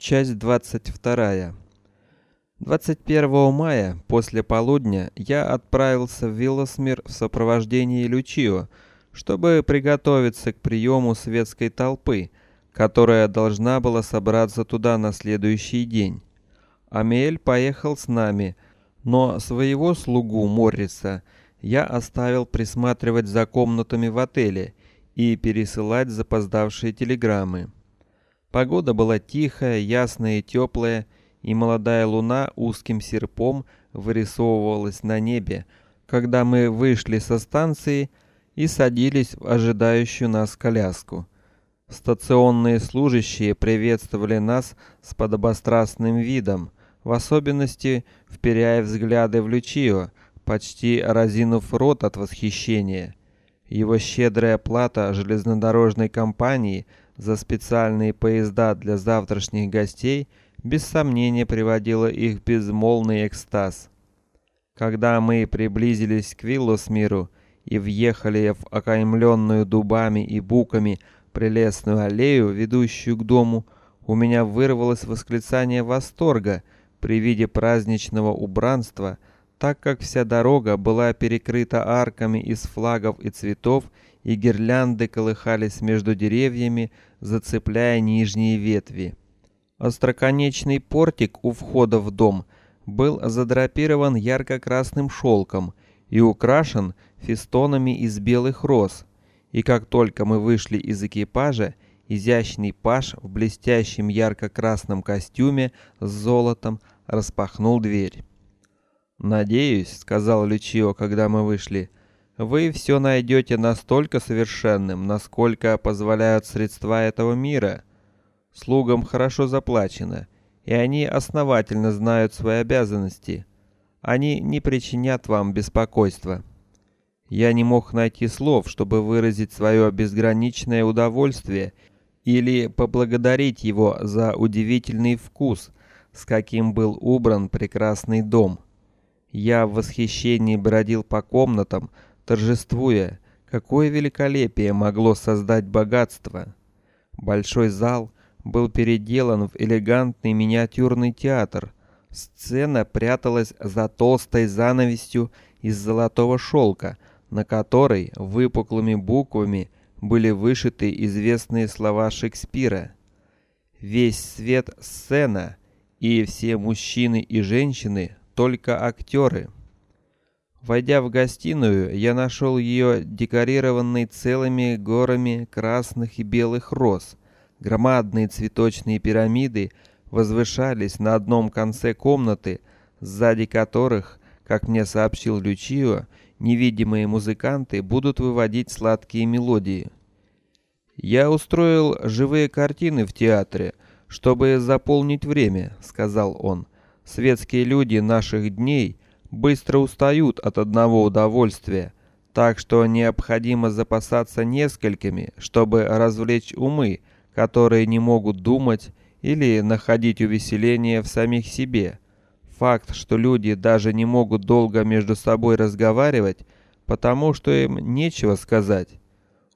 Часть двадцать вторая. 21 мая после полудня я отправился в Виллосмир в сопровождении Лючио, чтобы приготовиться к приему светской толпы, которая должна была собраться туда на следующий день. Амель поехал с нами, но своего слугу Морриса я оставил присматривать за комнатами в отеле и пересылать запоздавшие телеграммы. Погода была тихая, ясная и теплая, и молодая луна узким серпом вырисовывалась на небе, когда мы вышли со станции и садились в ожидающую нас коляску. Стационные служащие приветствовали нас с подобострастным видом, в особенности вперяя взгляды в Лючио, почти разинув рот от восхищения. Его щедрая плата железнодорожной компании за специальные поезда для завтрашних гостей без сомнения приводила их безмолвный экстаз. Когда мы приблизились к Виллосмиру и въехали в окаймленную дубами и буками прелестную аллею, ведущую к дому, у меня вырвалось восклицание восторга при виде праздничного убранства, так как вся дорога была перекрыта арками из флагов и цветов и гирлянды колыхались между деревьями, зацепляя нижние ветви. Остроконечный портик у входа в дом был задрапирован ярко-красным шелком и украшен фестонами из белых роз. И как только мы вышли из экипажа, изящный паж в блестящем ярко-красном костюме с золотом распахнул дверь. Надеюсь, сказал Лючио, когда мы вышли, вы все найдете настолько совершенным, насколько позволяют средства этого мира. Слугам хорошо заплачено, и они основательно знают свои обязанности. Они не причинят вам беспокойства. Я не мог найти слов, чтобы выразить свое безграничное удовольствие или поблагодарить его за удивительный вкус, с каким был убран прекрасный дом. Я в восхищении бродил по комнатам, торжествуя, какое великолепие могло создать богатство. Большой зал был переделан в элегантный миниатюрный театр. Сцена пряталась за толстой занавесью из золотого шелка, на которой выпуклыми буквами были вышиты известные слова Шекспира. Весь свет сцена и все мужчины и женщины только актеры. Войдя в гостиную, я нашел ее декорированной целыми горами красных и белых роз. Громадные цветочные пирамиды возвышались на одном конце комнаты, сзади которых, как мне сообщил Лючио, невидимые музыканты будут выводить сладкие мелодии. Я устроил живые картины в театре, чтобы заполнить время, сказал он. Светские люди наших дней быстро устают от одного удовольствия, так что необходимо запасаться несколькими, чтобы развлечь умы, которые не могут думать или находить увеселение в самих себе. Факт, что люди даже не могут долго между собой разговаривать, потому что им нечего сказать.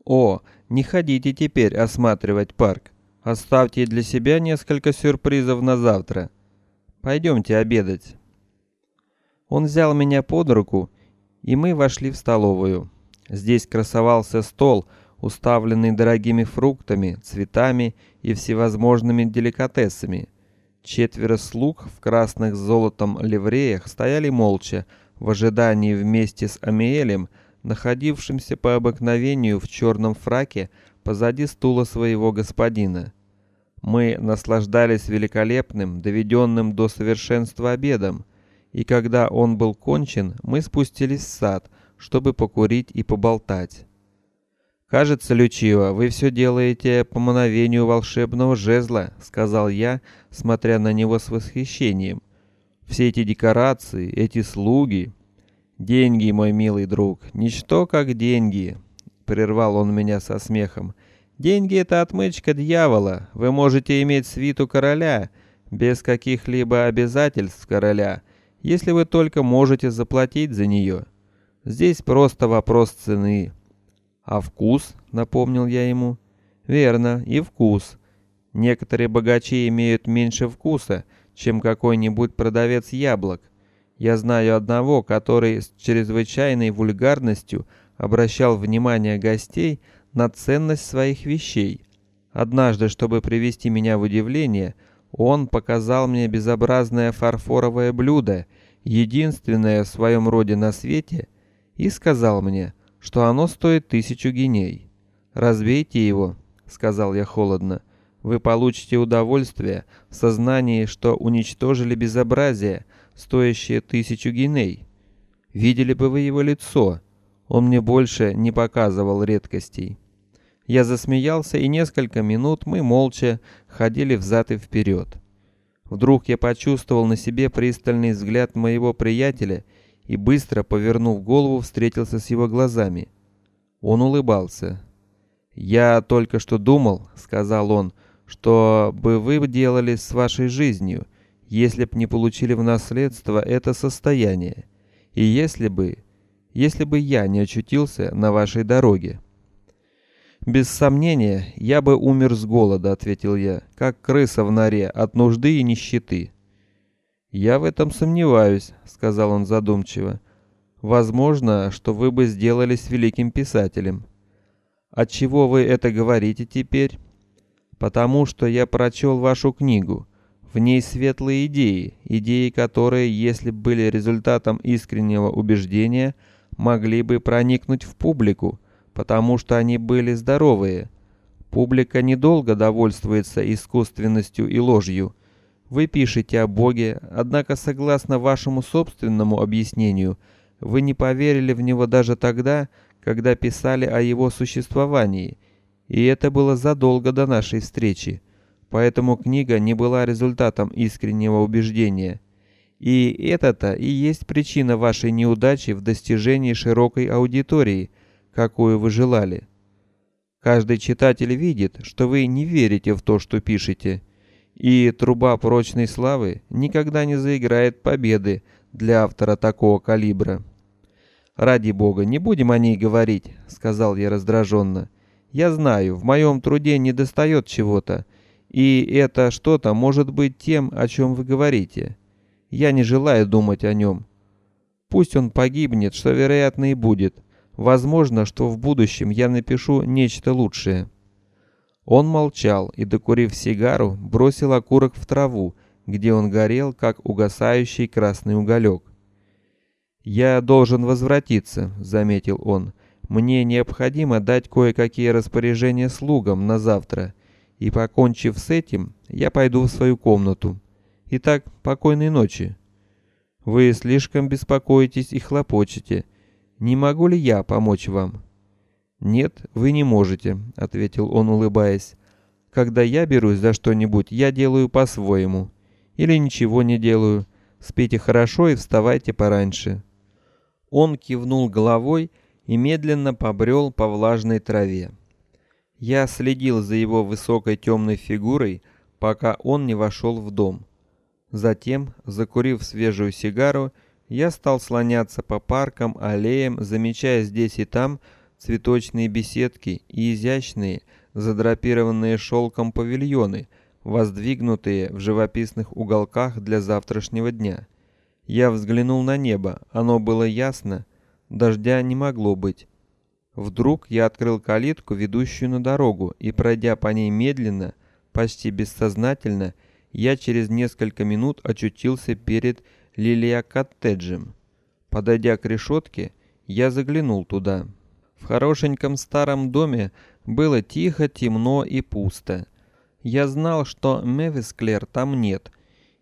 О, не ходите теперь осматривать парк. Оставьте для себя несколько сюрпризов на завтра. Пойдемте обедать. Он взял меня под руку, и мы вошли в столовую. Здесь красовался стол, уставленный дорогими фруктами, цветами и всевозможными деликатесами. Четверо слуг в красных с золотом ливреях стояли молча в ожидании вместе с Амиэлем, находившимся по обыкновению в черном фраке позади стула своего господина. Мы наслаждались великолепным, доведенным до совершенства обедом и когда он был кончен, мы спустились в сад, чтобы покурить и поболтать. Кажется, Лючио, вы все делаете по мановению волшебного жезла, сказал я, смотря на него с восхищением. Все эти декорации, эти слуги, деньги, мой милый друг, ничто как деньги. Прервал он меня со смехом. Деньги это отмычка дьявола. Вы можете иметь свиту короля без каких-либо обязательств короля если вы только можете заплатить за нее. Здесь просто вопрос цены. А вкус, напомнил я ему. Верно, и вкус. Некоторые богачи имеют меньше вкуса, чем какой-нибудь продавец яблок. Я знаю одного, который с чрезвычайной вульгарностью обращал внимание гостей на ценность своих вещей. Однажды, чтобы привести меня в удивление, он показал мне безобразное фарфоровое блюдо, единственное в своем роде на свете, и сказал мне, что оно стоит тысячу гиней. Разбейте его, сказал я холодно. Вы получите удовольствие в сознании, что уничтожили безобразие, стоящее тысячу гиней. Видели бы вы его лицо. Он мне больше не показывал редкостей. Я засмеялся, и несколько минут мы молча ходили взад и вперед. Вдруг я почувствовал на себе пристальный взгляд моего приятеля и быстро повернув голову, встретился с его глазами. Он улыбался. Я только что думал, сказал он, что бы вы делали с вашей жизнью, если б не получили в наследство это состояние, и если бы, если бы я не очутился на вашей дороге. Без сомнения, я бы умер с голода, ответил я, как крыса в норе от нужды и нищеты. Я в этом сомневаюсь, сказал он задумчиво. Возможно, что вы бы сделались великим писателем. От чего вы это говорите теперь? Потому что я прочел вашу книгу. В ней светлые идеи, идеи, которые, если были результатом искреннего убеждения, могли бы проникнуть в публику, потому что они были здоровые. Публика недолго довольствуется искусственностью и ложью. Вы пишете о Боге, однако, согласно вашему собственному объяснению, вы не поверили в него даже тогда, когда писали о его существовании, и это было задолго до нашей встречи. Поэтому книга не была результатом искреннего убеждения. И это-то и есть причина вашей неудачи в достижении широкой аудитории, какую вы желали. Каждый читатель видит, что вы не верите в то, что пишете, и труба прочной славы никогда не заиграет победы для автора такого калибра. Ради бога, не будем о ней говорить, сказал я раздраженно. Я знаю, в моем труде не достает чего-то, и это что-то может быть тем, о чем вы говорите. Я не желаю думать о нем. Пусть он погибнет, что вероятно и будет. Возможно, что в будущем я напишу нечто лучшее. Он молчал и, докурив сигару, бросил окурок в траву, где он горел, как угасающий красный уголек. Я должен возвратиться, заметил он. Мне необходимо дать кое-какие распоряжения слугам на завтра, и покончив с этим, я пойду в свою комнату. Итак, покойной ночи. Вы слишком беспокоитесь и хлопочете. Не могу ли я помочь вам? Нет, вы не можете, ответил он, улыбаясь. Когда я берусь за что-нибудь, я делаю по-своему, или ничего не делаю. Спите хорошо и вставайте пораньше. Он кивнул головой и медленно побрел по влажной траве. Я следил за его высокой темной фигурой, пока он не вошел в дом. Затем, закурив свежую сигару, я стал слоняться по паркам, аллеям, замечая здесь и там цветочные беседки и изящные, задрапированные шелком павильоны, воздвигнутые в живописных уголках для завтрашнего дня. Я взглянул на небо. Оно было ясно, дождя не могло быть. Вдруг я открыл калитку, ведущую на дорогу, и пройдя по ней медленно, почти бессознательно, я через несколько минут очутился перед Лилия-коттеджем. Подойдя к решетке, я заглянул туда. В хорошеньком старом доме было тихо, темно и пусто. Я знал, что Мевисклер там нет,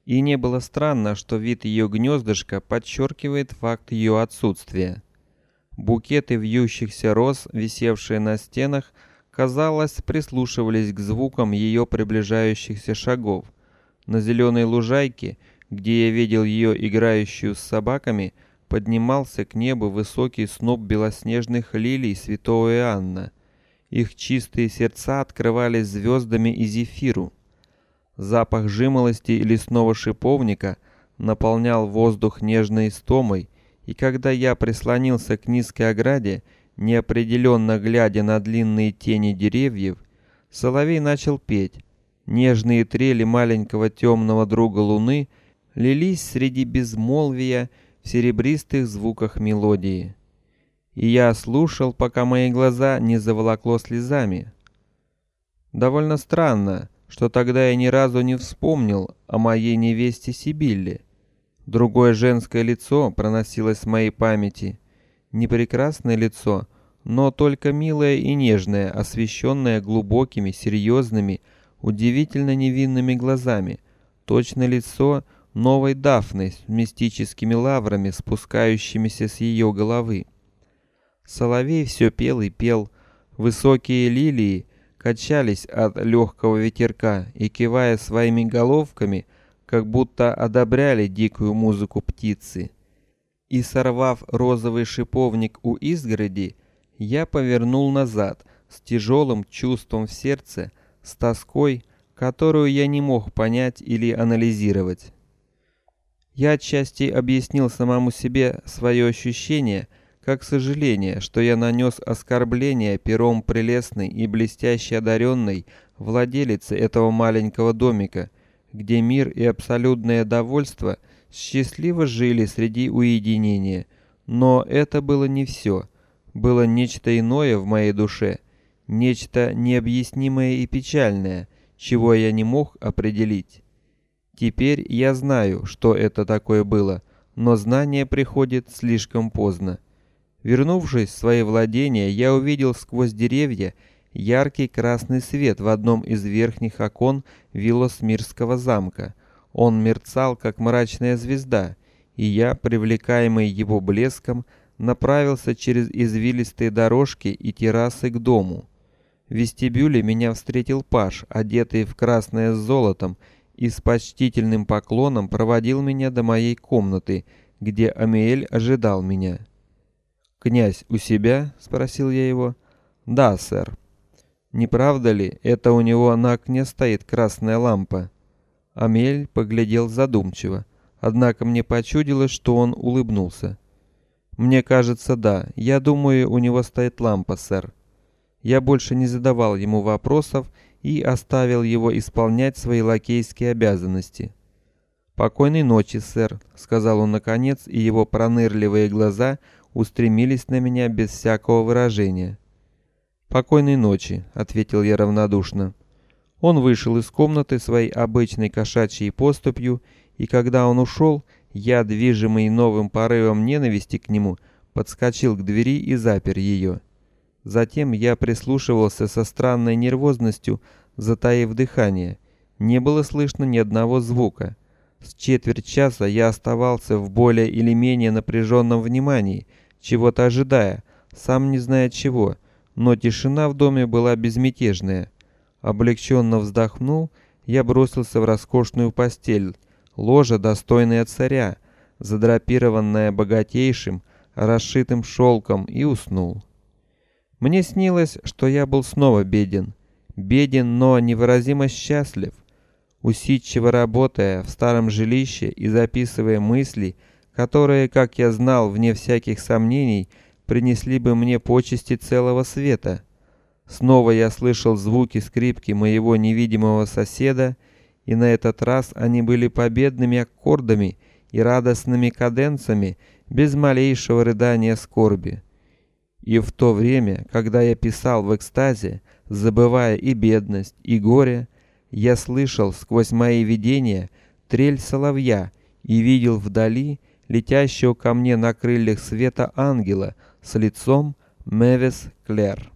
и не было странно, что вид ее гнездышка подчеркивает факт ее отсутствия. Букеты вьющихся роз, висевшие на стенах, казалось, прислушивались к звукам ее приближающихся шагов. На зеленой лужайке, где я видел ее играющую с собаками, поднимался к небу высокий сноп белоснежных лилий святого Иоанна. Их чистые сердца открывались звездами и зефиру. Запах жимолости и лесного шиповника наполнял воздух нежной истомой, и когда я прислонился к низкой ограде, неопределенно глядя на длинные тени деревьев, соловей начал петь. нежные трели маленького темного друга Луны лились среди безмолвия в серебристых звуках мелодии. И я слушал, пока мои глаза не заволокло слезами. Довольно странно, что тогда я ни разу не вспомнил о моей невесте Сибилле. Другое женское лицо проносилось в моей памяти, не прекрасное лицо, но только милое и нежное, освещенное глубокими, серьезными, удивительно невинными глазами, точно лицо новой Дафны с мистическими лаврами, спускающимися с ее головы. Соловей все пел и пел, высокие лилии качались от легкого ветерка и кивая своими головками, как будто одобряли дикую музыку птицы. И сорвав розовый шиповник у изгороди, я повернул назад с тяжелым чувством в сердце, с тоской, которую я не мог понять или анализировать. Я отчасти объяснил самому себе свое ощущение как сожаление, что я нанес оскорбление пером прелестной и блестяще одаренной владелице этого маленького домика, где мир и абсолютное довольство счастливо жили среди уединения. Но это было не все. Было нечто иное в моей душе, нечто необъяснимое и печальное, чего я не мог определить. Теперь я знаю, что это такое было, но знание приходит слишком поздно. Вернувшись в свои владения, я увидел сквозь деревья яркий красный свет в одном из верхних окон Вилосмирского замка. Он мерцал, как мрачная звезда, и я, привлекаемый его блеском, направился через извилистые дорожки и террасы к дому. В вестибюле меня встретил паж, одетый в красное с золотом, и с почтительным поклоном проводил меня до моей комнаты, где Амиэль ожидал меня. Князь у себя? – спросил я его. Да, сэр. Не правда ли, это у него на окне стоит красная лампа? Амель поглядел задумчиво, однако мне почудилось, что он улыбнулся. Мне кажется, да. Я думаю, у него стоит лампа, сэр. Я больше не задавал ему вопросов и оставил его исполнять свои лакейские обязанности. Покойной ночи, сэр, сказал он наконец, и его пронырливые глаза устремились на меня без всякого выражения. Покойной ночи, ответил я равнодушно. Он вышел из комнаты своей обычной кошачьей поступью, и когда он ушел, я, движимый новым порывом ненависти к нему, подскочил к двери и запер ее. Затем я прислушивался со странной нервозностью, затаив дыхание. Не было слышно ни одного звука. С четверть часа я оставался в более или менее напряженном внимании, чего-то ожидая, сам не зная чего, но тишина в доме была безмятежная. Облегченно вздохнул, я бросился в роскошную постель, ложа достойная царя, задрапированная богатейшим, расшитым шелком, и уснул. Мне снилось, что я был снова беден, беден, но невыразимо счастлив, усидчиво работая в старом жилище и записывая мысли, которые, как я знал, вне всяких сомнений, принесли бы мне почести целого света. Снова я слышал звуки скрипки моего невидимого соседа, и на этот раз они были победными аккордами и радостными каденцами, без малейшего рыдания скорби. И в то время, когда я писал в экстазе, забывая и бедность, и горе, я слышал сквозь мои видения трель соловья и видел вдали летящего ко мне на крыльях света ангела с лицом Мевис Клер.